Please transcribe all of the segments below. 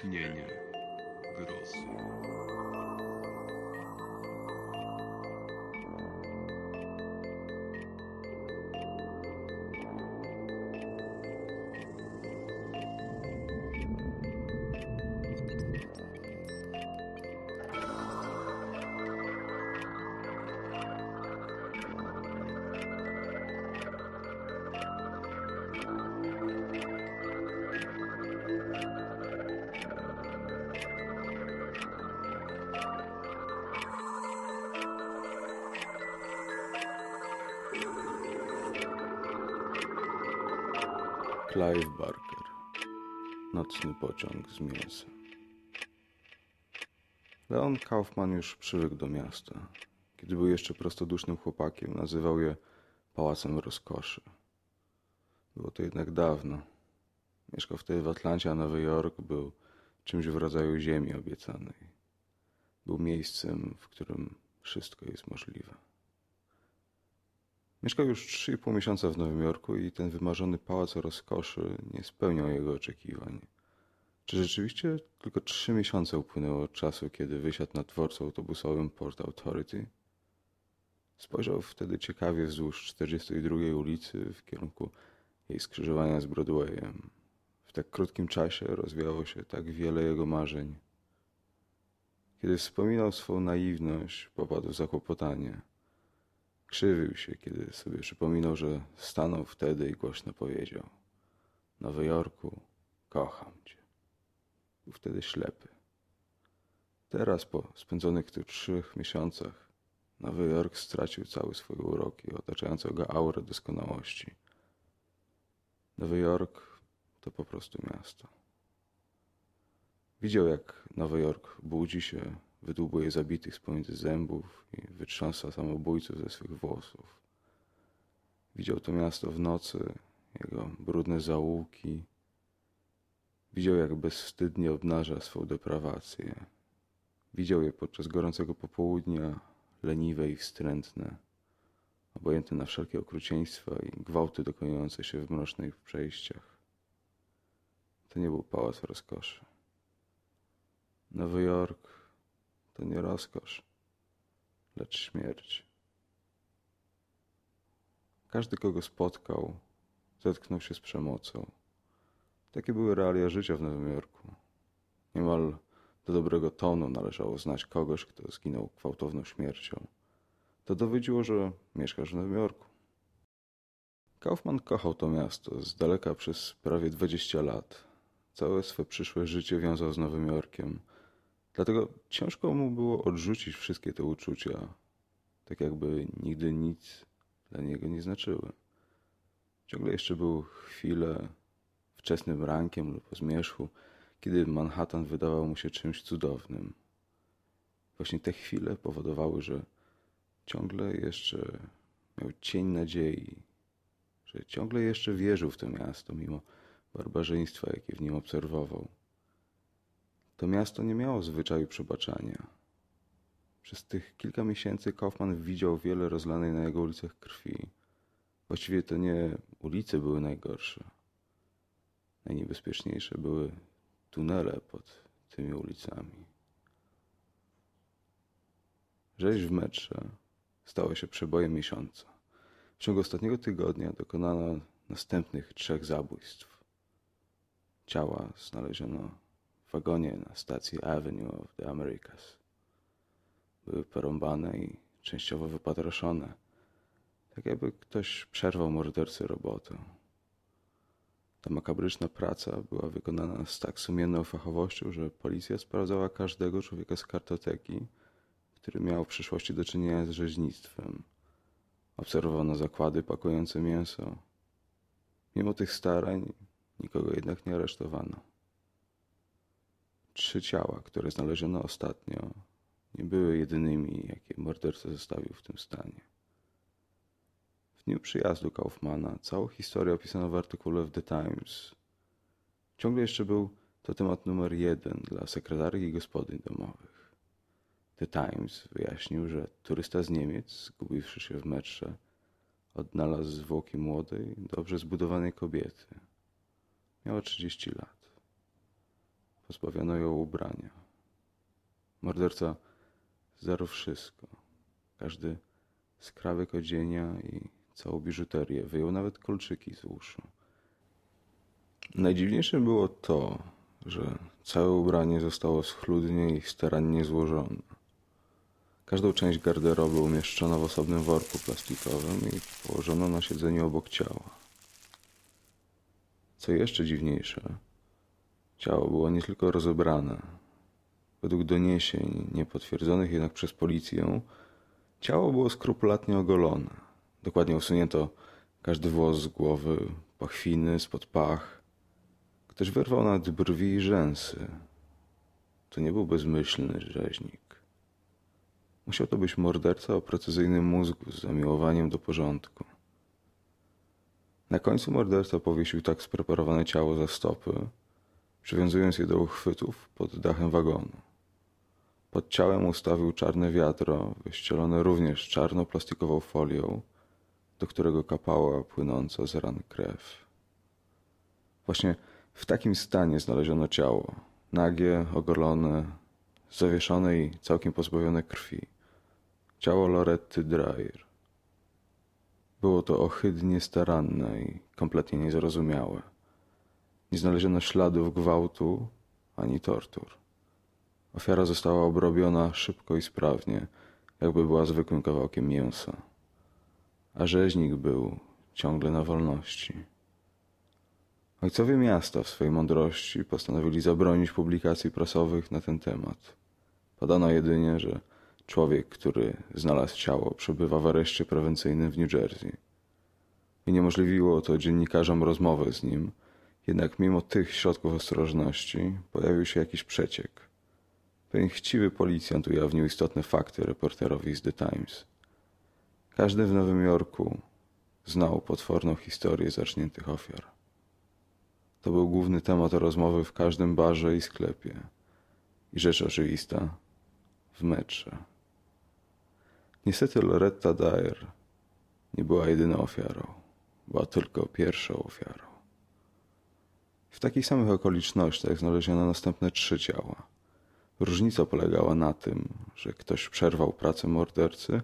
Tchnienie. Grozy. Clive Barker. Nocny pociąg z mięsem. Leon Kaufman już przywykł do miasta. Kiedy był jeszcze prostodusznym chłopakiem, nazywał je Pałacem Rozkoszy. Było to jednak dawno. Mieszkał wtedy w Atlancie, a Nowy Jork był czymś w rodzaju ziemi obiecanej. Był miejscem, w którym wszystko jest możliwe. Mieszkał już 3,5 miesiąca w Nowym Jorku i ten wymarzony pałac rozkoszy nie spełniał jego oczekiwań. Czy rzeczywiście tylko trzy miesiące upłynęło od czasu, kiedy wysiadł na dworcu autobusowym Port Authority? Spojrzał wtedy ciekawie wzdłuż 42 ulicy w kierunku jej skrzyżowania z Broadwayem. W tak krótkim czasie rozwijało się tak wiele jego marzeń. Kiedy wspominał swą naiwność, popadł w zakłopotanie. Krzywił się, kiedy sobie przypominał, że stanął wtedy i głośno powiedział: Nowy Jorku, kocham cię. Był wtedy ślepy. Teraz, po spędzonych tu trzech miesiącach, Nowy Jork stracił cały swój urok i otaczającą go aurę doskonałości. Nowy Jork to po prostu miasto. Widział, jak Nowy Jork budzi się, wydłubuje zabitych z pomiędzy zębów i wytrząsa samobójców ze swych włosów. Widział to miasto w nocy, jego brudne zaułki. Widział, jak bezwstydnie obnaża swą deprawację. Widział je podczas gorącego popołudnia, leniwe i wstrętne, obojętne na wszelkie okrucieństwa i gwałty dokonujące się w mrocznych przejściach. To nie był pałac rozkoszy. Nowy Jork to nie rozkosz, lecz śmierć. Każdy, kogo spotkał, zetknął się z przemocą. Takie były realia życia w Nowym Jorku. Niemal do dobrego tonu należało znać kogoś, kto zginął gwałtowną śmiercią. To dowiedziło, że mieszkasz w Nowym Jorku. Kaufman kochał to miasto z daleka przez prawie 20 lat. Całe swe przyszłe życie wiązał z Nowym Jorkiem – Dlatego ciężko mu było odrzucić wszystkie te uczucia, tak jakby nigdy nic dla niego nie znaczyły. Ciągle jeszcze był chwilę wczesnym rankiem lub o zmierzchu, kiedy Manhattan wydawał mu się czymś cudownym. Właśnie te chwile powodowały, że ciągle jeszcze miał cień nadziei, że ciągle jeszcze wierzył w to miasto, mimo barbarzyństwa, jakie w nim obserwował. To miasto nie miało zwyczaju przebaczania. Przez tych kilka miesięcy Kaufman widział wiele rozlanej na jego ulicach krwi. Właściwie to nie ulice były najgorsze. Najniebezpieczniejsze były tunele pod tymi ulicami. Rzeź w metrze stała się przebojem miesiąca. W ciągu ostatniego tygodnia dokonano następnych trzech zabójstw. Ciała znaleziono w wagonie na stacji Avenue of the Americas. Były porąbane i częściowo wypatroszone, tak jakby ktoś przerwał mordercy robotę. Ta makabryczna praca była wykonana z tak sumienną fachowością, że policja sprawdzała każdego człowieka z kartoteki, który miał w przyszłości do czynienia z rzeźnictwem. Obserwowano zakłady pakujące mięso. Mimo tych starań nikogo jednak nie aresztowano. Trzy ciała, które znaleziono ostatnio, nie były jedynymi, jakie morderca zostawił w tym stanie. W dniu przyjazdu Kaufmana całą historię opisano w artykule w The Times. Ciągle jeszcze był to temat numer jeden dla sekretarki i gospodyń domowych. The Times wyjaśnił, że turysta z Niemiec, zgubiwszy się w metrze, odnalazł zwłoki młodej, dobrze zbudowanej kobiety. Miała 30 lat. Pozbawiono ją ubrania. Morderca zdarł wszystko. Każdy skrawek odzienia i całą biżuterię. Wyjął nawet kolczyki z uszu. Najdziwniejsze było to, że całe ubranie zostało schludnie i starannie złożone. Każdą część garderoby umieszczono w osobnym worku plastikowym i położono na siedzeniu obok ciała. Co jeszcze dziwniejsze, ciało było nie tylko rozebrane. Według doniesień, niepotwierdzonych jednak przez policję, ciało było skrupulatnie ogolone. Dokładnie usunięto każdy włos z głowy, pachwiny, spod pach. Ktoś wyrwał nawet brwi i rzęsy. To nie był bezmyślny rzeźnik. Musiał to być morderca o precyzyjnym mózgu z zamiłowaniem do porządku. Na końcu morderca powiesił tak spreparowane ciało za stopy, przywiązując je do uchwytów pod dachem wagonu. Pod ciałem ustawił czarne wiadro, wyścielone również czarną plastikową folią, do którego kapała płynąca z ran krew. Właśnie w takim stanie znaleziono ciało. Nagie, ogolone, zawieszone i całkiem pozbawione krwi. Ciało Loretty Dreyer. Było to ohydnie staranne i kompletnie niezrozumiałe. Nie znaleziono śladów gwałtu ani tortur. Ofiara została obrobiona szybko i sprawnie, jakby była zwykłym kawałkiem mięsa. A rzeźnik był ciągle na wolności. Ojcowie miasta w swojej mądrości postanowili zabronić publikacji prasowych na ten temat. Podano jedynie, że człowiek, który znalazł ciało, przebywa w areszcie prewencyjnym w New Jersey. Uniemożliwiło to dziennikarzom rozmowę z nim, jednak mimo tych środków ostrożności pojawił się jakiś przeciek. Pewien chciwy policjant ujawnił istotne fakty reporterowi z The Times. Każdy w Nowym Jorku znał potworną historię zaczniętych ofiar. To był główny temat rozmowy w każdym barze i sklepie. I rzecz oczywista w metrze. Niestety Loretta Dyer nie była jedyną ofiarą. Była tylko pierwszą ofiarą. W takich samych okolicznościach znaleziono następne trzy ciała. Różnica polegała na tym, że ktoś przerwał pracę mordercy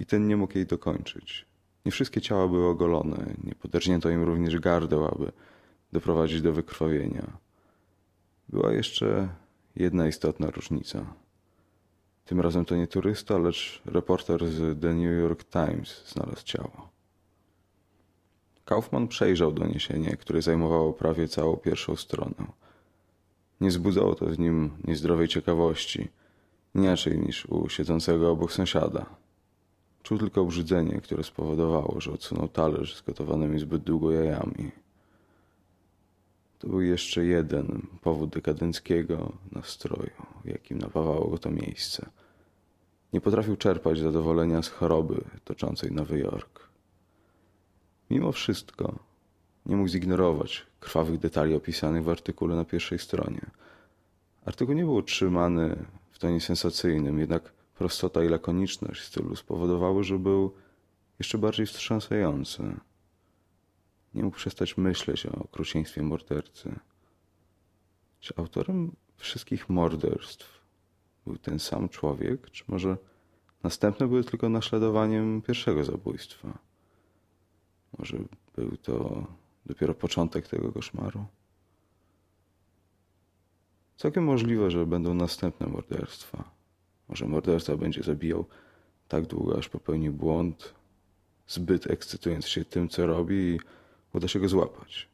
i ten nie mógł jej dokończyć. Nie wszystkie ciała były ogolone, nie poderżnięto im również gardeł, aby doprowadzić do wykrwawienia. Była jeszcze jedna istotna różnica. Tym razem to nie turysta, lecz reporter z The New York Times znalazł ciało. Kaufman przejrzał doniesienie, które zajmowało prawie całą pierwszą stronę. Nie zbudzało to w nim niezdrowej ciekawości, inaczej niż u siedzącego obok sąsiada. Czuł tylko obrzydzenie, które spowodowało, że odsunął talerz z gotowanymi zbyt długo jajami. To był jeszcze jeden powód dekadenckiego nastroju, jakim napawało go to miejsce. Nie potrafił czerpać zadowolenia z choroby toczącej Nowy Jork. Mimo wszystko nie mógł zignorować krwawych detali opisanych w artykule na pierwszej stronie. Artykuł nie był utrzymany w tonie sensacyjnym, jednak prostota i lakoniczność stylu spowodowały, że był jeszcze bardziej wstrząsający. Nie mógł przestać myśleć o okrucieństwie mordercy. Czy autorem wszystkich morderstw był ten sam człowiek, czy może następne były tylko naśladowaniem pierwszego zabójstwa? Może był to dopiero początek tego koszmaru? Całkiem możliwe, że będą następne morderstwa. Może morderca będzie zabijał tak długo, aż popełni błąd, zbyt ekscytując się tym, co robi i uda się go złapać.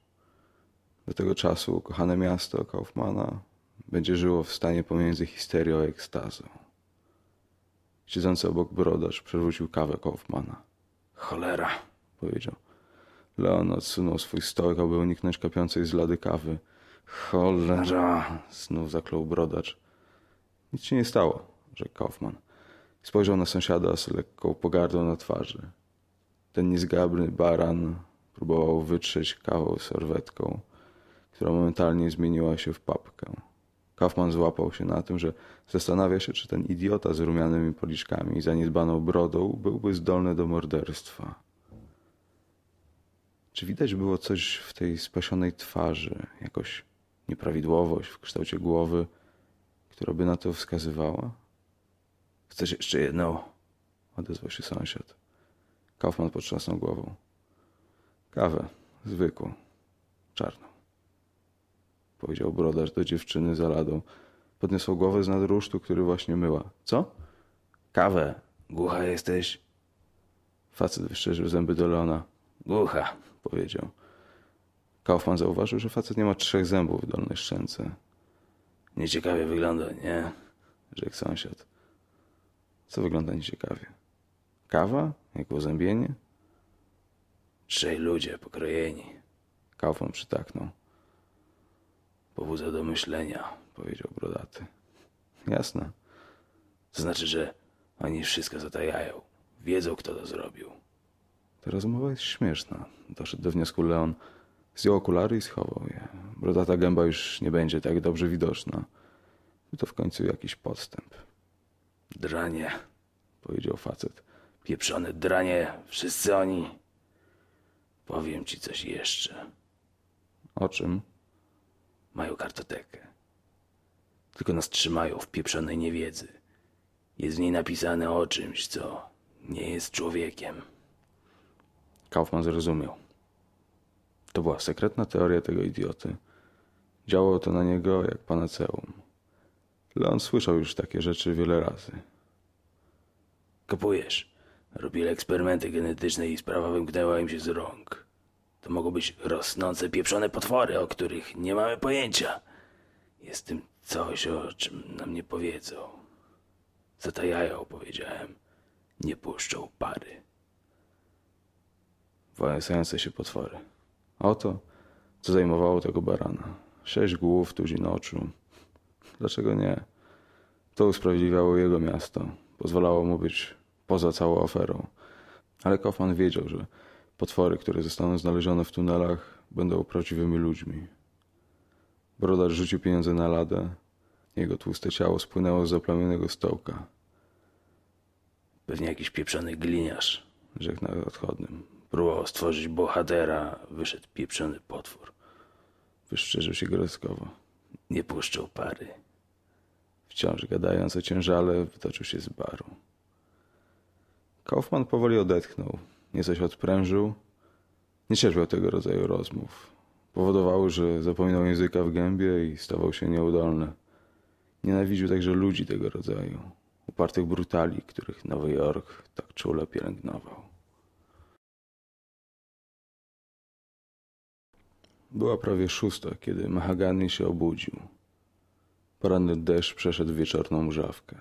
Do tego czasu kochane miasto Kaufmana będzie żyło w stanie pomiędzy histerią a ekstazą. Siedzący obok brodacz przerzucił kawę Kaufmana. Cholera, powiedział. Leon odsunął swój stołek, aby uniknąć kapiącej z lady kawy. Cholera, znów zaklął brodacz. Nic się nie stało, rzekł Kaufman. Spojrzał na sąsiada z lekką pogardą na twarzy. Ten niezgrabny baran próbował wytrzeć kawę serwetką. która momentalnie zmieniła się w papkę. Kaufman złapał się na tym, że zastanawia się, czy ten idiota z rumianymi policzkami i zaniedbaną brodą byłby zdolny do morderstwa. Czy widać było coś w tej spasionej twarzy, jakoś nieprawidłowość w kształcie głowy, która by na to wskazywała? Chcesz jeszcze jedną? Odezwał się sąsiad. Kaufman potrząsnął głową. Kawę, zwykłą, czarną. Powiedział brodarz do dziewczyny za ladą. Podniosła głowę z nad rusztu, który właśnie myła. Co? Kawę. Głucha jesteś? Facet wyszczerzył zęby do Leona. Głucha, powiedział. Kaufman zauważył, że facet nie ma trzech zębów w dolnej szczęce. Nieciekawie wygląda, nie? Rzekł sąsiad. Co wygląda nieciekawie? Kawa? Jak uzębienie? Trzej ludzie pokrojeni. Kaufman przytaknął. Pobudza do myślenia, powiedział brodaty. Jasne. To znaczy, że oni wszystko zatajają. Wiedzą, kto to zrobił. Ta rozmowa jest śmieszna. Doszedł do wniosku Leon. Zdjął okulary i schował je. Brodata gęba już nie będzie tak dobrze widoczna. To w końcu jakiś podstęp. Dranie, powiedział facet. Pieprzone dranie, wszyscy oni. Powiem ci coś jeszcze. O czym? Mają kartotekę. Tylko nas trzymają w pieprzonej niewiedzy. Jest w niej napisane o czymś, co nie jest człowiekiem. Kaufman zrozumiał. To była sekretna teoria tego idioty. Działało to na niego jak panaceum. Leon słyszał już takie rzeczy wiele razy. Kapujesz? Robili eksperymenty genetyczne i sprawa wymknęła im się z rąk. To mogą być rosnące pieprzone potwory, o których nie mamy pojęcia. Jest tym coś, o czym nam nie powiedzą. Zatajają, powiedziałem. Nie puszczą pary. Wałęsające się potwory. Oto, co zajmowało tego barana. Sześć głów, tuzin oczu. Dlaczego nie? To usprawiedliwiało jego miasto. Pozwalało mu być poza całą aferą. Ale Kaufman wiedział, że potwory, które zostaną znalezione w tunelach, będą prawdziwymi ludźmi. Brodacz rzucił pieniądze na ladę. Jego tłuste ciało spłynęło z zaplamionego stołka. Pewnie jakiś pieprzony gliniarz, rzekł na odchodnym. Próbował stworzyć bohatera, wyszedł pieprzony potwór. Wyszczerzył się grodzkowo. Nie puszczą pary. Wciąż gadając o ciężale, wytoczył się z baru. Kaufman powoli odetchnął. Nieco się odprężył. Nie cierpiał tego rodzaju rozmów. Powodowały, że zapominał języka w gębie i stawał się nieudolny. Nienawidził także ludzi tego rodzaju. Upartych brutali, których Nowy Jork tak czule pielęgnował. Była prawie szósta, kiedy Mahagany się obudził. Poranny deszcz przeszedł wieczorną mrzawkę.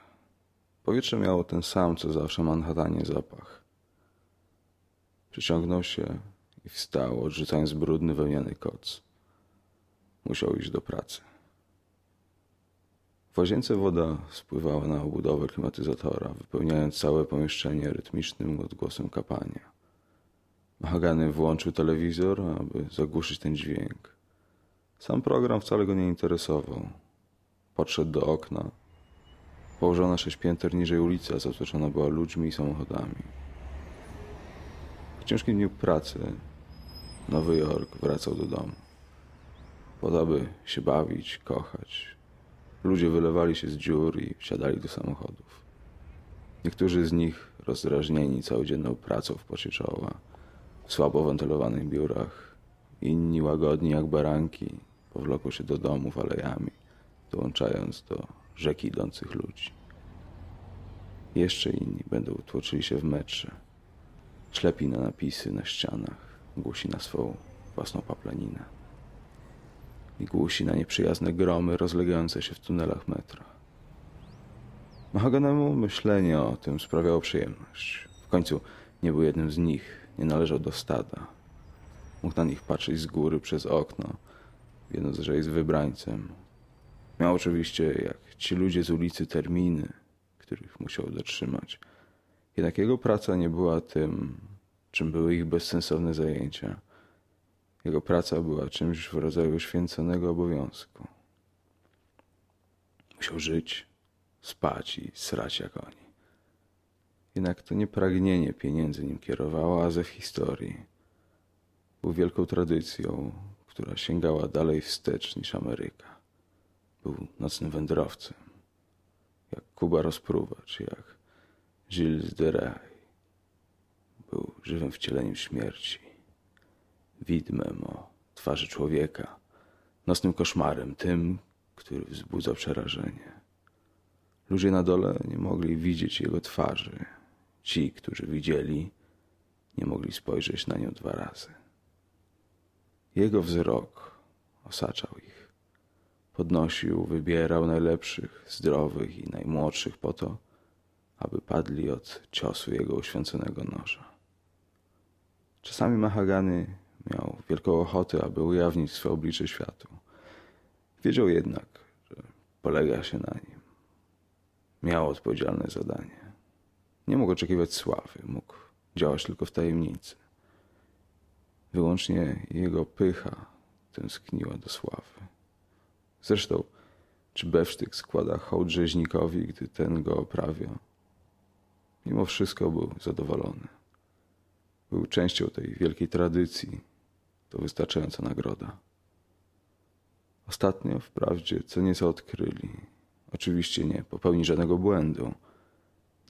Powietrze miało ten sam, co zawsze Manhattanie zapach. Przyciągnął się i wstał, odrzucając brudny wełniany koc. Musiał iść do pracy. W łazience woda spływała na obudowę klimatyzatora, wypełniając całe pomieszczenie rytmicznym odgłosem kapania. Mahagany włączył telewizor, aby zagłuszyć ten dźwięk. Sam program wcale go nie interesował. Podszedł do okna. Położona sześć pięter niżej ulica zatoczona była ludźmi i samochodami. W ciężkim dniu pracy Nowy Jork wracał do domu. Po to, aby się bawić, kochać. Ludzie wylewali się z dziur i wsiadali do samochodów. Niektórzy z nich, rozdrażnieni całodzienną pracą w pocie czoła, w słabo wentylowanych biurach, inni łagodni jak baranki, powlokło się do domów alejami, dołączając do rzeki idących ludzi. Jeszcze inni będą tłoczyli się w metrze, ślepi na napisy na ścianach, głusi na swą własną paplaninę i głusi na nieprzyjazne gromy rozlegające się w tunelach metra. Mahaganemu myślenie o tym sprawiało przyjemność. W końcu nie był jednym z nich, nie należał do stada. Mógł na nich patrzeć z góry przez okno, wiedząc, że jest wybrańcem. Miał oczywiście, jak ci ludzie z ulicy, terminy, których musiał dotrzymać. Jednak jego praca nie była tym, czym były ich bezsensowne zajęcia. Jego praca była czymś w rodzaju święconego obowiązku. Musiał żyć, spać i srać jak oni. Jednak to nie pragnienie pieniędzy nim kierowało, a zew historii. Był wielką tradycją, która sięgała dalej wstecz niż Ameryka. Był nocnym wędrowcem, jak Kuba Rozpruwacz, jak Gilles de Rais. Był żywym wcieleniem śmierci, widmem o twarzy człowieka, nocnym koszmarem, tym, który wzbudzał przerażenie. Ludzie na dole nie mogli widzieć jego twarzy. Ci, którzy widzieli, nie mogli spojrzeć na nią dwa razy. Jego wzrok osaczał ich. Podnosił, wybierał najlepszych, zdrowych i najmłodszych po to, aby padli od ciosu jego uświęconego noża. Czasami Mahagany miał wielką ochotę, aby ujawnić swe oblicze światu. Wiedział jednak, że polega się na nim. Miał odpowiedzialne zadanie. Nie mógł oczekiwać sławy, mógł działać tylko w tajemnicy. Wyłącznie jego pycha tęskniła do sławy. Zresztą, czy Bewsztyk składa hołd rzeźnikowi, gdy ten go oprawia? Mimo wszystko był zadowolony. Był częścią tej wielkiej tradycji. To wystarczająca nagroda. Ostatnio wprawdzie co nieco odkryli. Oczywiście nie popełni żadnego błędu.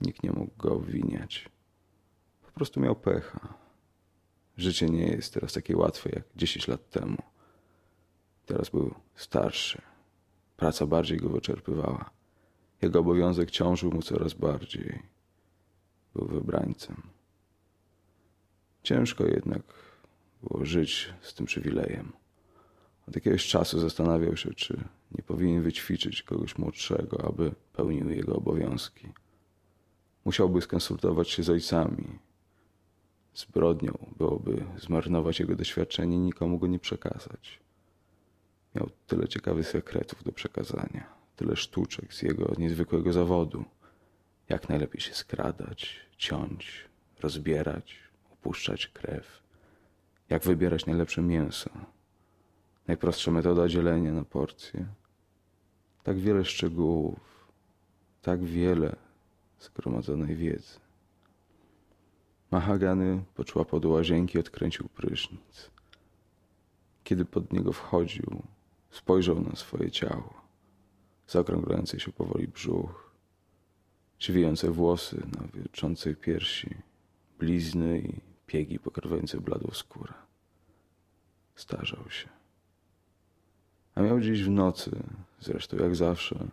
Nikt nie mógł go obwiniać. Po prostu miał pecha. Życie nie jest teraz takie łatwe jak 10 lat temu. Teraz był starszy. Praca bardziej go wyczerpywała. Jego obowiązek ciążył mu coraz bardziej. Był wybrańcem. Ciężko jednak było żyć z tym przywilejem. Od jakiegoś czasu zastanawiał się, czy nie powinien wyćwiczyć kogoś młodszego, aby pełnił jego obowiązki. Musiałby skonsultować się z ojcami. Zbrodnią byłoby zmarnować jego doświadczenie i nikomu go nie przekazać. Miał tyle ciekawych sekretów do przekazania, tyle sztuczek z jego niezwykłego zawodu. Jak najlepiej się skradać, ciąć, rozbierać, opuszczać krew. Jak wybierać najlepsze mięso. Najprostsza metoda dzielenia na porcje. Tak wiele szczegółów, tak wiele zgromadzonej wiedzy. Mahagany poczuła pod łazienki, odkręcił prysznic. Kiedy pod niego wchodził, spojrzał na swoje ciało, zaokrąglający się powoli brzuch, siwiejące włosy na wieczącej piersi, blizny i piegi pokrywające bladą skórę. Starzał się. A miał dziś w nocy, zresztą jak zawsze,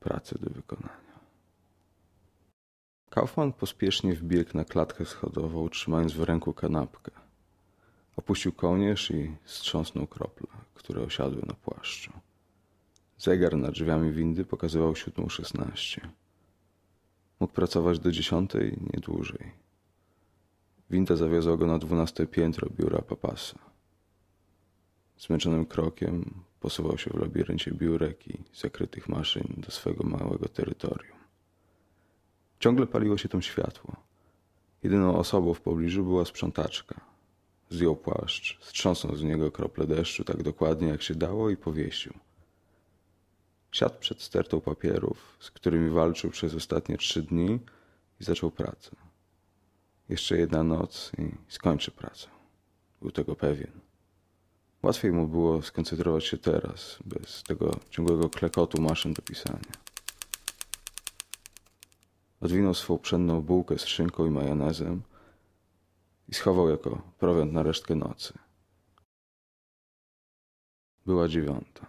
pracę do wykonania. Kaufman pospiesznie wbiegł na klatkę schodową, trzymając w ręku kanapkę. Opuścił kołnierz i strząsnął krople, które osiadły na płaszczu. Zegar nad drzwiami windy pokazywał siódmą szesnaście. Mógł pracować do dziesiątej, nie dłużej. Winda zawiozła go na dwunaste piętro biura papasa. Zmęczonym krokiem posuwał się w labiryncie biurek i zakrytych maszyn do swego małego terytorium. Ciągle paliło się tam światło. Jedyną osobą w pobliżu była sprzątaczka. Zdjął płaszcz, strząsnął z niego krople deszczu tak dokładnie jak się dało i powiesił. Siadł przed stertą papierów, z którymi walczył przez ostatnie trzy dni i zaczął pracę. Jeszcze jedna noc i skończy pracę. Był tego pewien. Łatwiej mu było skoncentrować się teraz, bez tego ciągłego klekotu maszyn do pisania. Odwinął swą pszenną bułkę z szynką i majonezem i schował jako prowiant na resztkę nocy. Była dziewiąta.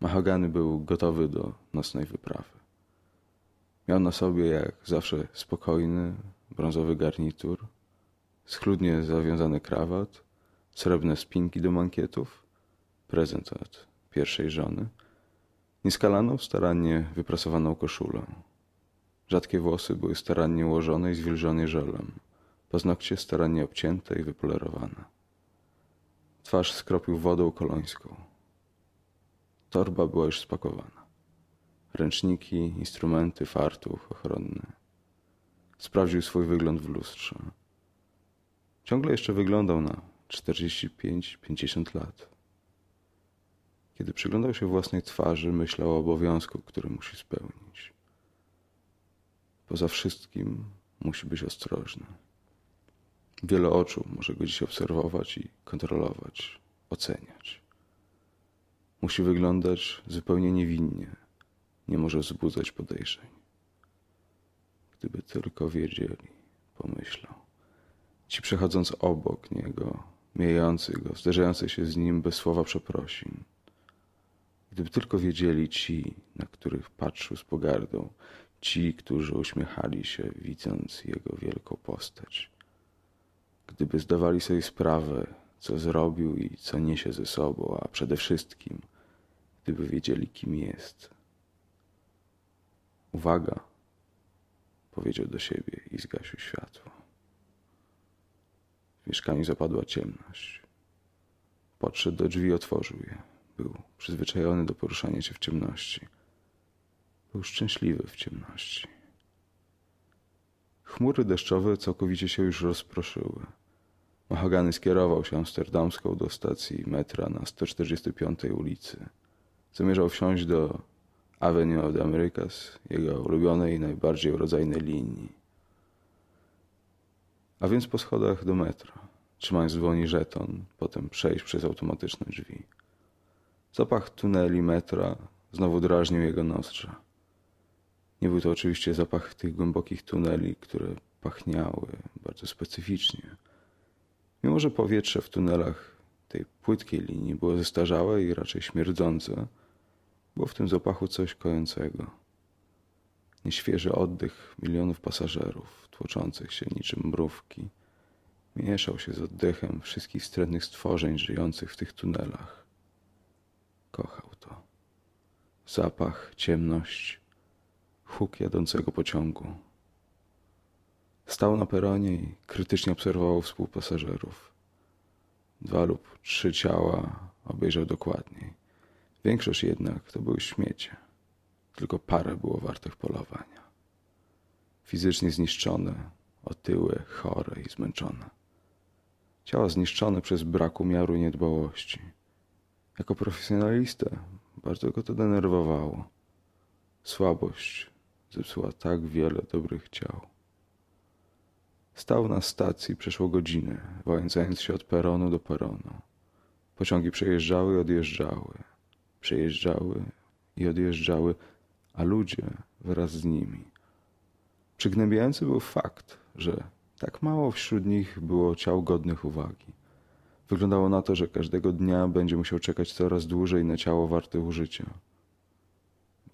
Mahagany był gotowy do nocnej wyprawy. Miał na sobie, jak zawsze, spokojny, brązowy garnitur, schludnie zawiązany krawat, srebrne spinki do mankietów, prezent od pierwszej żony, nieskalaną, starannie wyprasowaną koszulę. Rzadkie włosy były starannie ułożone i zwilżone żelem, paznokcie starannie obcięte i wypolerowane. Twarz skropił wodą kolońską. Torba była już spakowana. Ręczniki, instrumenty, fartuch ochronny. Sprawdził swój wygląd w lustrze. Ciągle jeszcze wyglądał na 45-50 lat. Kiedy przyglądał się własnej twarzy, myślał o obowiązku, który musi spełnić. Poza wszystkim musi być ostrożny. Wiele oczu może go dziś obserwować i kontrolować, oceniać. Musi wyglądać zupełnie niewinnie, nie może wzbudzać podejrzeń. Gdyby tylko wiedzieli, pomyślał. Ci przechodząc obok niego, mijający go, zderzający się z nim bez słowa przeprosin. Gdyby tylko wiedzieli ci, na których patrzył z pogardą, ci, którzy uśmiechali się, widząc jego wielką postać. Gdyby zdawali sobie sprawę, co zrobił i co niesie ze sobą, a przede wszystkim, gdyby wiedzieli, kim jest. Uwaga, powiedział do siebie i zgasił światło. W mieszkaniu zapadła ciemność. Podszedł do drzwi otworzył je. Był przyzwyczajony do poruszania się w ciemności. Był szczęśliwy w ciemności. Chmury deszczowe całkowicie się już rozproszyły. Mahagany skierował się amsterdamską do stacji metra na 145 ulicy. Zamierzał wsiąść do Avenue of the Americas, jego ulubionej i najbardziej urodzajnej linii. A więc po schodach do metra, trzymając w dłoni żeton, potem przejść przez automatyczne drzwi. Zapach tuneli metra znowu drażnił jego nozdrza. Nie był to oczywiście zapach tych głębokich tuneli, które pachniały bardzo specyficznie. Mimo, że powietrze w tunelach tej płytkiej linii było zestarzałe i raczej śmierdzące, było w tym zapachu coś kojącego. Nieświeży oddech milionów pasażerów, tłoczących się niczym mrówki, mieszał się z oddechem wszystkich wstrętnych stworzeń żyjących w tych tunelach. Kochał to. Zapach, ciemność, huk jadącego pociągu. Stał na peronie i krytycznie obserwował współpasażerów. Dwa lub trzy ciała obejrzał dokładniej. Większość jednak to były śmiecie. Tylko parę było wartych polowania. Fizycznie zniszczone, otyłe, chore i zmęczone. Ciała zniszczone przez brak umiaru i niedbałości. Jako profesjonalistę bardzo go to denerwowało. Słabość zepsuła tak wiele dobrych ciał. Stał na stacji przeszło godzinę, wałęsając się od peronu do peronu. Pociągi przejeżdżały i odjeżdżały, przejeżdżały i odjeżdżały, a ludzie wraz z nimi. Przygnębiający był fakt, że tak mało wśród nich było ciał godnych uwagi. Wyglądało na to, że każdego dnia będzie musiał czekać coraz dłużej na ciało warte użycia.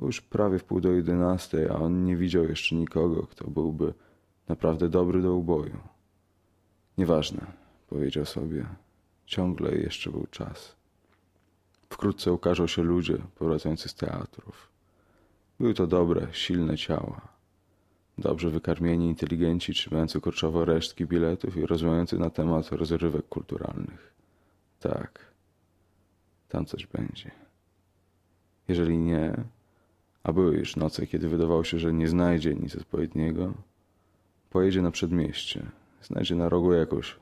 Już prawie w pół do jedenastej, a on nie widział jeszcze nikogo, kto byłby naprawdę dobry do uboju. Nieważne, powiedział sobie. Ciągle jeszcze był czas. Wkrótce ukażą się ludzie powracający z teatrów. Były to dobre, silne ciała. Dobrze wykarmieni inteligenci, trzymający kurczowo resztki biletów i rozmawiający na temat rozrywek kulturalnych. Tak, tam coś będzie. Jeżeli nie, a były już noce, kiedy wydawało się, że nie znajdzie nic odpowiedniego, pojedzie na przedmieście, znajdzie na rogu jakąś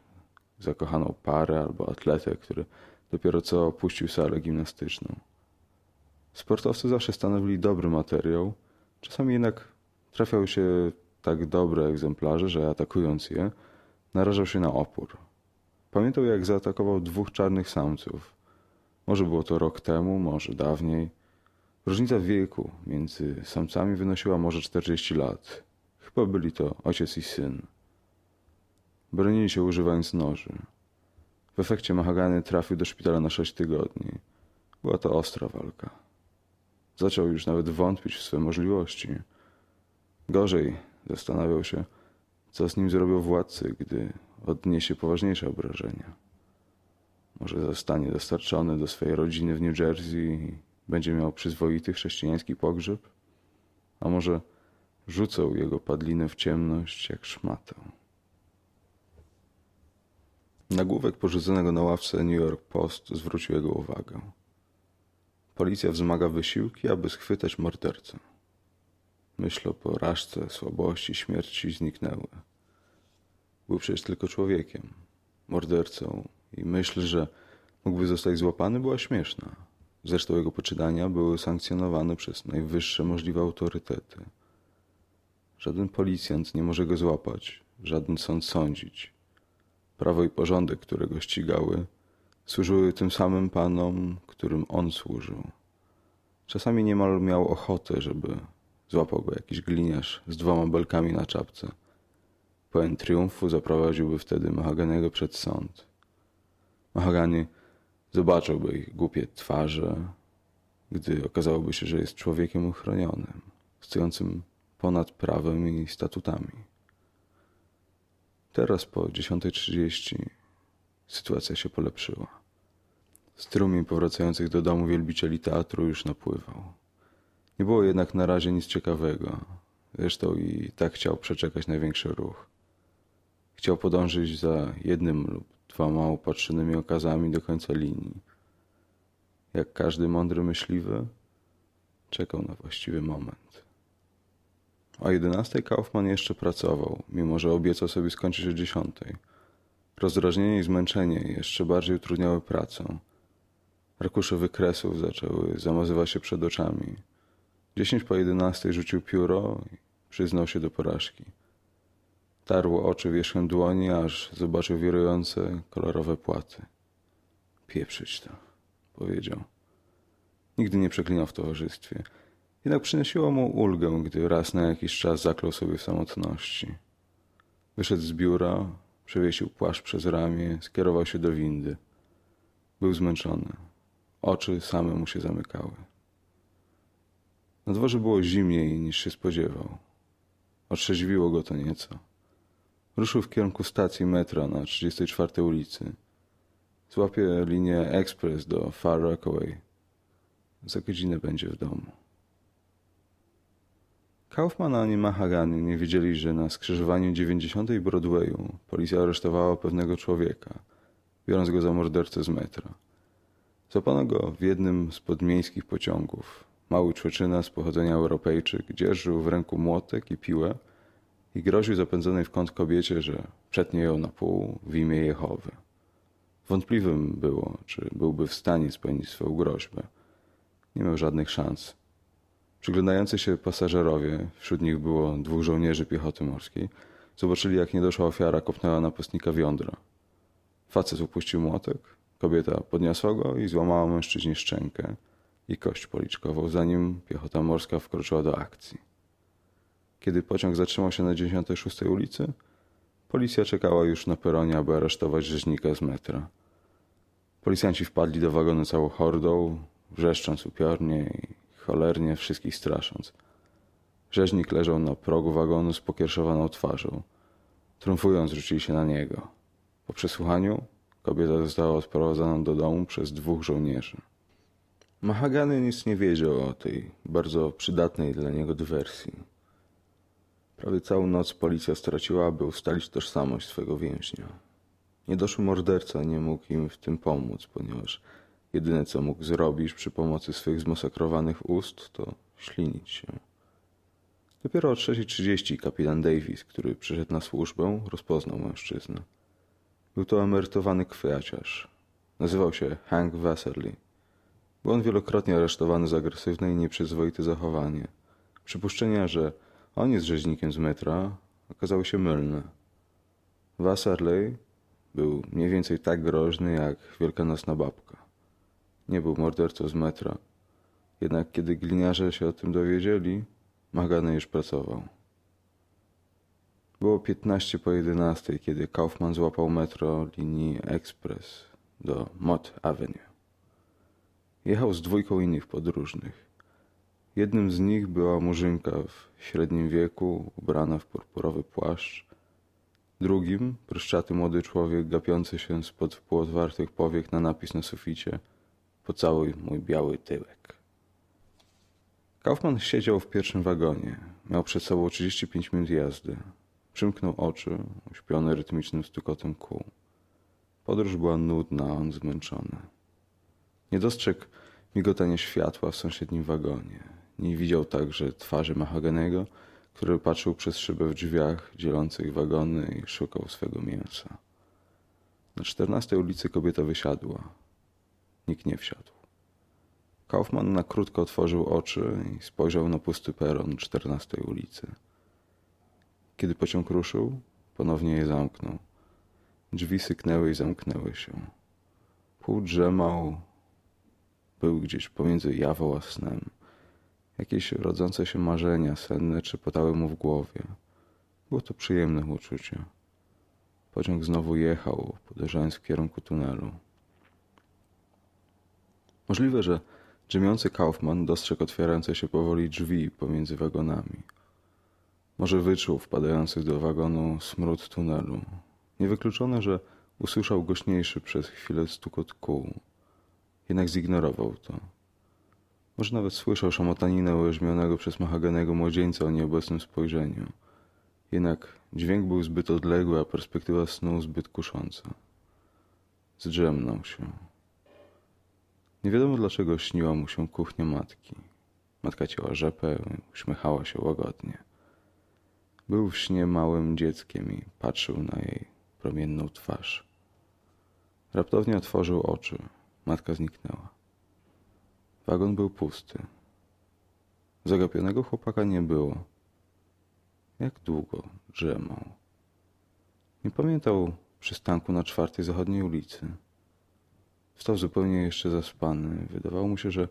zakochaną parę albo atletę, który dopiero co opuścił salę gimnastyczną. Sportowcy zawsze stanowili dobry materiał, czasami jednak trafiały się tak dobre egzemplarze, że atakując je, narażał się na opór. Pamiętał, jak zaatakował dwóch czarnych samców. Może było to rok temu, może dawniej. Różnica w wieku między samcami wynosiła może 40 lat. Chyba byli to ojciec i syn. Bronili się używając noży. W efekcie Mahagany trafił do szpitala na sześć tygodni. Była to ostra walka. Zaczął już nawet wątpić w swe możliwości. Gorzej zastanawiał się, co z nim zrobią władcy, gdy odniesie poważniejsze obrażenia. Może zostanie dostarczony do swojej rodziny w New Jersey będzie miał przyzwoity chrześcijański pogrzeb? A może rzucą jego padlinę w ciemność jak szmatę? Nagłówek porzuconego na ławce New York Post zwrócił jego uwagę. Policja wzmaga wysiłki, aby schwytać mordercę. Myśl o porażce, słabości, śmierci zniknęły. Był przecież tylko człowiekiem. Mordercą i myśl, że mógłby zostać złapany, była śmieszna. Zresztą jego poczynania były sankcjonowane przez najwyższe możliwe autorytety. Żaden policjant nie może go złapać, żaden sąd sądzić. Prawo i porządek, które go ścigały, służyły tym samym panom, którym on służył. Czasami niemal miał ochotę, żeby złapał go jakiś gliniarz z dwoma belkami na czapce. Pełen triumfu zaprowadziłby wtedy Mahaganiego przed sąd. Mahagani zobaczyłby ich głupie twarze, gdy okazałoby się, że jest człowiekiem uchronionym, stojącym ponad prawem i statutami. Teraz po 10.30 sytuacja się polepszyła. Strumień powracających do domu wielbicieli teatru już napływał. Nie było jednak na razie nic ciekawego. Zresztą i tak chciał przeczekać największy ruch. Chciał podążyć za jednym lub dwoma upatrzonymi okazami do końca linii. Jak każdy mądry myśliwy, czekał na właściwy moment. O jedenastej Kaufman jeszcze pracował, mimo że obiecał sobie skończyć o dziesiątej. Rozdrażnienie i zmęczenie jeszcze bardziej utrudniały pracę. Arkusze wykresów zaczęły zamazywać się przed oczami. Dziesięć po jedenastej rzucił pióro i przyznał się do porażki. Tarło oczy wierzchem dłoni, aż zobaczył wirujące, kolorowe płaty. Pieprzyć to, powiedział. Nigdy nie przeklinał w towarzystwie. Jednak przynosiło mu ulgę, gdy raz na jakiś czas zaklął sobie w samotności. Wyszedł z biura, przewiesił płaszcz przez ramię, skierował się do windy. Był zmęczony. Oczy same mu się zamykały. Na dworze było zimniej niż się spodziewał. Otrzeźwiło go to nieco. Ruszył w kierunku stacji metra na 34 ulicy. Złapie linię ekspres do Far Rockaway. Za godzinę będzie w domu. Kaufman ani Mahagany nie wiedzieli, że na skrzyżowaniu 90 Broadwayu policja aresztowała pewnego człowieka, biorąc go za mordercę z metra. Złapano go w jednym z podmiejskich pociągów. Mały człeczyna z pochodzenia Europejczyk dzierżył w ręku młotek i piłę i groził zapędzonej w kąt kobiecie, że przetnie ją na pół w imię Jehowy. Wątpliwym było, czy byłby w stanie spełnić swoją groźbę. Nie miał żadnych szans. Przyglądający się pasażerowie, wśród nich było dwóch żołnierzy piechoty morskiej, zobaczyli, jak niedoszła ofiara kopnęła napastnika w jądra. Facet upuścił młotek, kobieta podniosła go i złamała mężczyźnie szczękę i kość policzkową, zanim piechota morska wkroczyła do akcji. Kiedy pociąg zatrzymał się na 96 ulicy, policja czekała już na peronie, aby aresztować rzeźnika z metra. Policjanci wpadli do wagonu całą hordą, wrzeszcząc upiornie i cholernie wszystkich strasząc. Rzeźnik leżał na progu wagonu z pokierszowaną twarzą. Triumfując rzucili się na niego. Po przesłuchaniu kobieta została odprowadzona do domu przez dwóch żołnierzy. Mahagany nic nie wiedział o tej bardzo przydatnej dla niego dywersji. Prawie całą noc policja straciła, aby ustalić tożsamość swego więźnia. Niedoszły morderca nie mógł im w tym pomóc, ponieważ jedyne co mógł zrobić przy pomocy swych zmasakrowanych ust, to ślinić się. Dopiero o 3.30 kapitan Davis, który przyszedł na służbę, rozpoznał mężczyznę. Był to emerytowany kwiaciarz. Nazywał się Hank Wasserly. Był on wielokrotnie aresztowany za agresywne i nieprzyzwoite zachowanie. Przypuszczenia, że on jest rzeźnikiem z metra, okazały się mylne. Wasserley był mniej więcej tak groźny jak wielkanocna babka. Nie był mordercą z metra. Jednak kiedy gliniarze się o tym dowiedzieli, Magany już pracował. Było 15 po 11, kiedy Kaufman złapał metro linii Express do Mott Avenue. Jechał z dwójką innych podróżnych. Jednym z nich była murzynka w średnim wieku, ubrana w purpurowy płaszcz. Drugim pryszczaty młody człowiek gapiący się spod półotwartych powiek na napis na suficie Pocałuj mój biały tyłek. Kaufman siedział w pierwszym wagonie. Miał przed sobą 35 minut jazdy. Przymknął oczy, uśpiony rytmicznym stukotem kół. Podróż była nudna, a on zmęczony. Nie dostrzegł migotania światła w sąsiednim wagonie. Nie widział także twarzy Mahaganego, który patrzył przez szybę w drzwiach dzielących wagony i szukał swego mięsa. Na czternastej ulicy kobieta wysiadła. Nikt nie wsiadł. Kaufman na krótko otworzył oczy i spojrzał na pusty peron czternastej ulicy. Kiedy pociąg ruszył, ponownie je zamknął. Drzwi syknęły i zamknęły się. Pół drzemał, był gdzieś pomiędzy jawą a snem. Jakieś rodzące się marzenia senne trzepotały mu w głowie. Było to przyjemne uczucie. Pociąg znowu jechał, podążając w kierunku tunelu. Możliwe, że drzemiący Kaufman dostrzegł otwierające się powoli drzwi pomiędzy wagonami. Może wyczuł wpadających do wagonu smród tunelu. Niewykluczone, że usłyszał głośniejszy przez chwilę stukot kół. Jednak zignorował to. Może nawet słyszał szamotaninę ujarzmionego przez mahagenego młodzieńca o nieobecnym spojrzeniu. Jednak dźwięk był zbyt odległy, a perspektywa snu zbyt kusząca. Zdrzemnął się. Nie wiadomo dlaczego śniła mu się kuchnia matki. Matka cięła rzepę, uśmiechała się łagodnie. Był w śnie małym dzieckiem i patrzył na jej promienną twarz. Raptownie otworzył oczy. Matka zniknęła. Wagon był pusty. Zagapionego chłopaka nie było. Jak długo drzemał. Nie pamiętał przystanku na czwartej zachodniej ulicy. Wstał zupełnie jeszcze zaspany. Wydawało mu się, że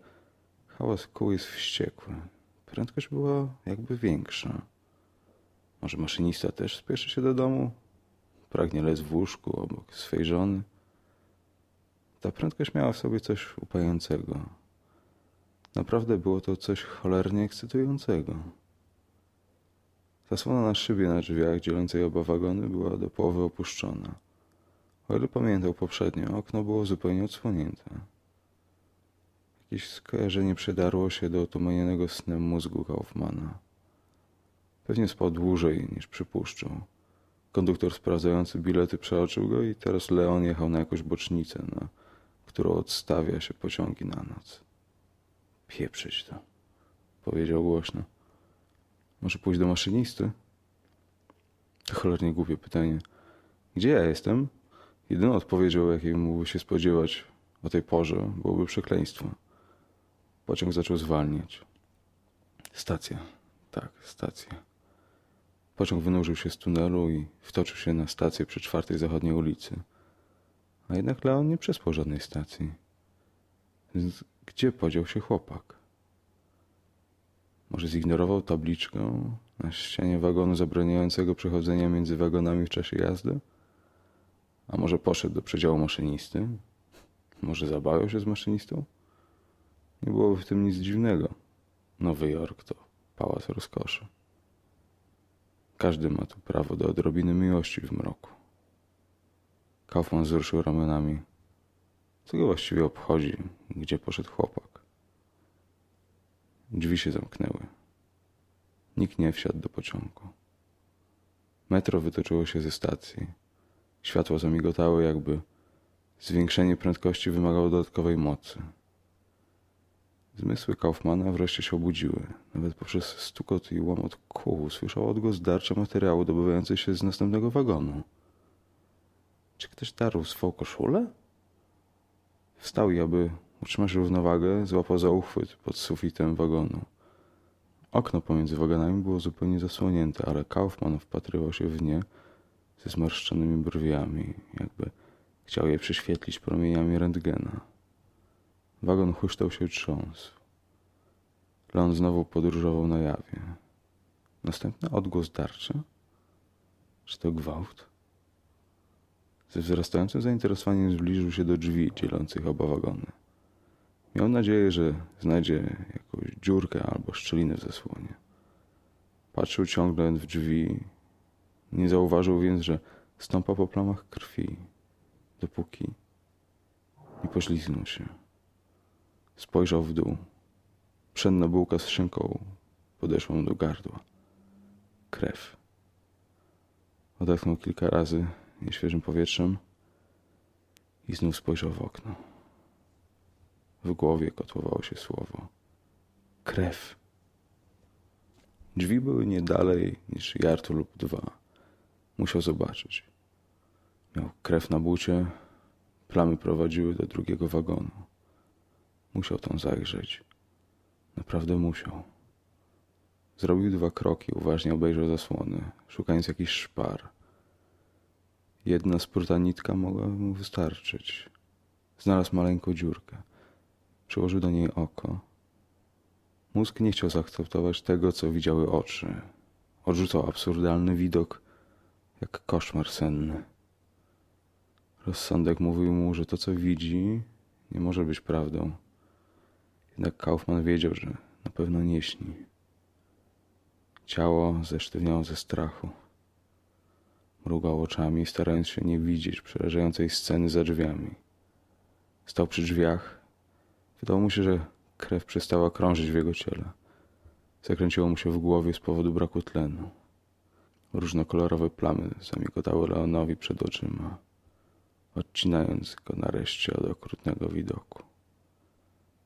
hałas kół jest wściekły. Prędkość była jakby większa. Może maszynista też spieszy się do domu? Pragnie lec w łóżku obok swej żony. Ta prędkość miała w sobie coś upającego. Naprawdę było to coś cholernie ekscytującego. Zasłona na szybie na drzwiach dzielącej oba wagony była do połowy opuszczona. O ile pamiętał poprzednio, okno było zupełnie odsłonięte. Jakieś skojarzenie przedarło się do otumanianego snem mózgu Kaufmana. Pewnie spał dłużej niż przypuszczał. Konduktor sprawdzający bilety przeoczył go i teraz Leon jechał na jakąś bocznicę, na którą odstawia się pociągi na noc. Pieprzyć to, powiedział głośno. Może pójść do maszynisty? To cholernie głupie pytanie. Gdzie ja jestem? Jedyną odpowiedzią, jakiej mógłby się spodziewać o tej porze, byłoby przekleństwo. Pociąg zaczął zwalniać. Stacja. Tak, stacja. Pociąg wynurzył się z tunelu i wtoczył się na stację przy czwartej zachodniej ulicy. A jednak Leon nie przespał żadnej stacji. Więc gdzie podział się chłopak? Może zignorował tabliczkę na ścianie wagonu zabraniającego przechodzenia między wagonami w czasie jazdy? A może poszedł do przedziału maszynisty? Może zabawiał się z maszynistą? Nie byłoby w tym nic dziwnego. Nowy Jork to pałac rozkoszy. Każdy ma tu prawo do odrobiny miłości w mroku. Kaufman wzruszył ramionami. Co go właściwie obchodzi, gdzie poszedł chłopak? Drzwi się zamknęły. Nikt nie wsiadł do pociągu. Metro wytoczyło się ze stacji. Światła zamigotały, jakby zwiększenie prędkości wymagało dodatkowej mocy. Zmysły Kaufmana wreszcie się obudziły. Nawet poprzez stukot i łomot kół słyszał odgłos darcia materiału dobywający się z następnego wagonu. Czy ktoś darł swą koszulę? Wstał i aby utrzymać równowagę, złapał za uchwyt pod sufitem wagonu. Okno pomiędzy wagonami było zupełnie zasłonięte, ale Kaufman wpatrywał się w nie ze zmarszczonymi brwiami, jakby chciał je przyświetlić promieniami rentgena. Wagon huśtał się trząsł. Leon znowu podróżował na jawie. Następny odgłos darczy? Czy to gwałt? Ze wzrastającym zainteresowaniem zbliżył się do drzwi dzielących oba wagony. Miał nadzieję, że znajdzie jakąś dziurkę albo szczelinę w zasłonie. Patrzył ciągle w drzwi. Nie zauważył więc, że stąpa po plamach krwi, dopóki nie poślizgnął się. Spojrzał w dół. Pszenna bułka z szynką podeszła mu do gardła. Krew. Odetchnął kilka razy nieświeżym powietrzem i znów spojrzał w okno. W głowie kotłowało się słowo. Krew. Drzwi były nie dalej niż jartu lub dwa. Musiał zobaczyć. Miał krew na bucie, Plamy prowadziły do drugiego wagonu. Musiał tam zajrzeć. Naprawdę musiał. Zrobił dwa kroki, uważnie obejrzał zasłony, szukając jakichś szpar. Jedna spruta nitka mogła mu wystarczyć. Znalazł maleńką dziurkę. Przyłożył do niej oko. Mózg nie chciał zaakceptować tego, co widziały oczy. Odrzucał absurdalny widok, jak koszmar senny. Rozsądek mówił mu, że to, co widzi, nie może być prawdą. Jednak Kaufman wiedział, że na pewno nie śni. Ciało zesztywniało ze strachu. Mrugał oczami, starając się nie widzieć przerażającej sceny za drzwiami. Stał przy drzwiach. Wydało mu się, że krew przestała krążyć w jego ciele. Zakręciło mu się w głowie z powodu braku tlenu. Różnokolorowe plamy zamigotały Leonowi przed oczyma, odcinając go nareszcie od okrutnego widoku.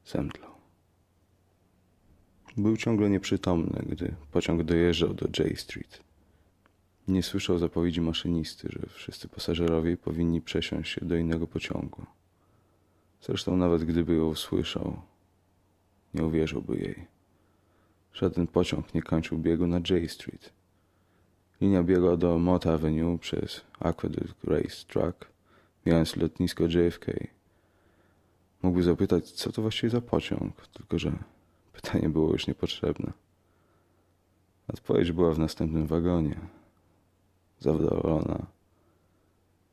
Zemdlał. Był ciągle nieprzytomny, gdy pociąg dojeżdżał do J Street. Nie słyszał zapowiedzi maszynisty, że wszyscy pasażerowie powinni przesiąść się do innego pociągu. Zresztą nawet gdyby ją usłyszał, nie uwierzyłby jej. Żaden pociąg nie kończył biegu na J Street. Linia biegła do Mott Avenue przez Aqueduct Race Track, mijając lotnisko JFK. Mógłby zapytać, co to właściwie za pociąg, tylko że pytanie było już niepotrzebne. Odpowiedź była w następnym wagonie. Zadowolona,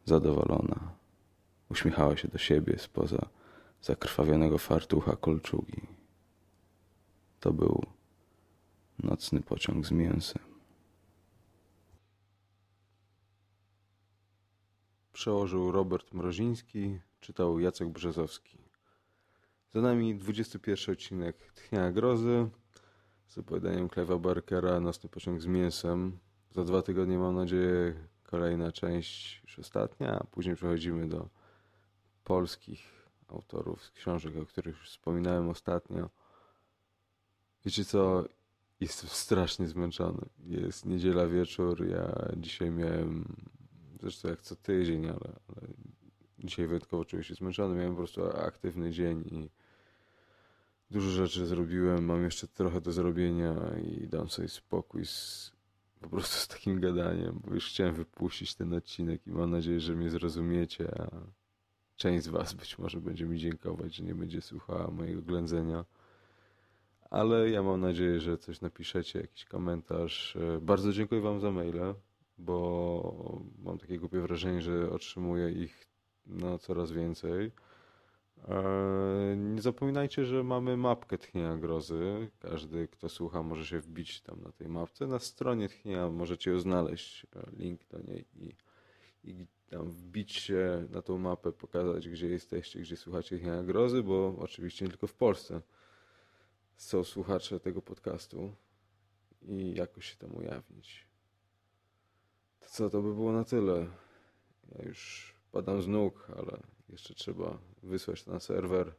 zadowolona. Uśmiechała się do siebie spoza zakrwawionego fartucha kolczugi. To był nocny pociąg z mięsem. Przełożył Robert Mroziński, czytał Jacek Brzezowski. Za nami 21 odcinek Tchnia Grozy z opowiadaniem Clive'a Barkera Nocny pociąg z mięsem. Za dwa tygodnie mam nadzieję kolejna część, już ostatnia, a później przechodzimy do polskich autorów z książek, o których już wspominałem ostatnio. Wiecie co? Jestem strasznie zmęczony. Jest niedziela wieczór. Ja dzisiaj miałem, zresztą jak co tydzień, ale, ale dzisiaj wyjątkowo czuję się zmęczony. Miałem po prostu aktywny dzień i dużo rzeczy zrobiłem. Mam jeszcze trochę do zrobienia i dam sobie spokój z, po prostu z takim gadaniem, bo już chciałem wypuścić ten odcinek i mam nadzieję, że mnie zrozumiecie. A część z Was być może będzie mi dziękować, że nie będzie słuchała mojego ględzenia ale ja mam nadzieję, że coś napiszecie, jakiś komentarz. E, Bardzo dziękuję Wam za maile, bo mam takie głupie wrażenie, że otrzymuję ich no, coraz więcej. E, Nie zapominajcie, że mamy mapkę Tchnienia Grozy. Każdy, kto słucha, może się wbić tam na tej mapce. Na stronie Tchnienia możecie ją znaleźć, e, link do niej i, i tam wbić się na tą mapę, pokazać, gdzie jesteście, gdzie słuchacie Tchnienia Grozy, bo oczywiście nie tylko w Polsce są słuchacze tego podcastu i jakoś się tam ujawnić. To co, to by było na tyle. Ja już padam z nóg, ale jeszcze trzeba wysłać na serwer,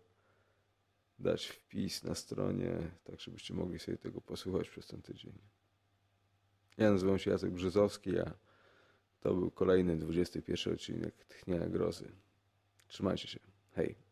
dać wpis na stronie, tak żebyście mogli sobie tego posłuchać przez ten tydzień. Ja nazywam się Jacek Brzezowski, a to był kolejny 21 odcinek Tchnienia Grozy. Trzymajcie się. Hej.